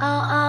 Oh, oh.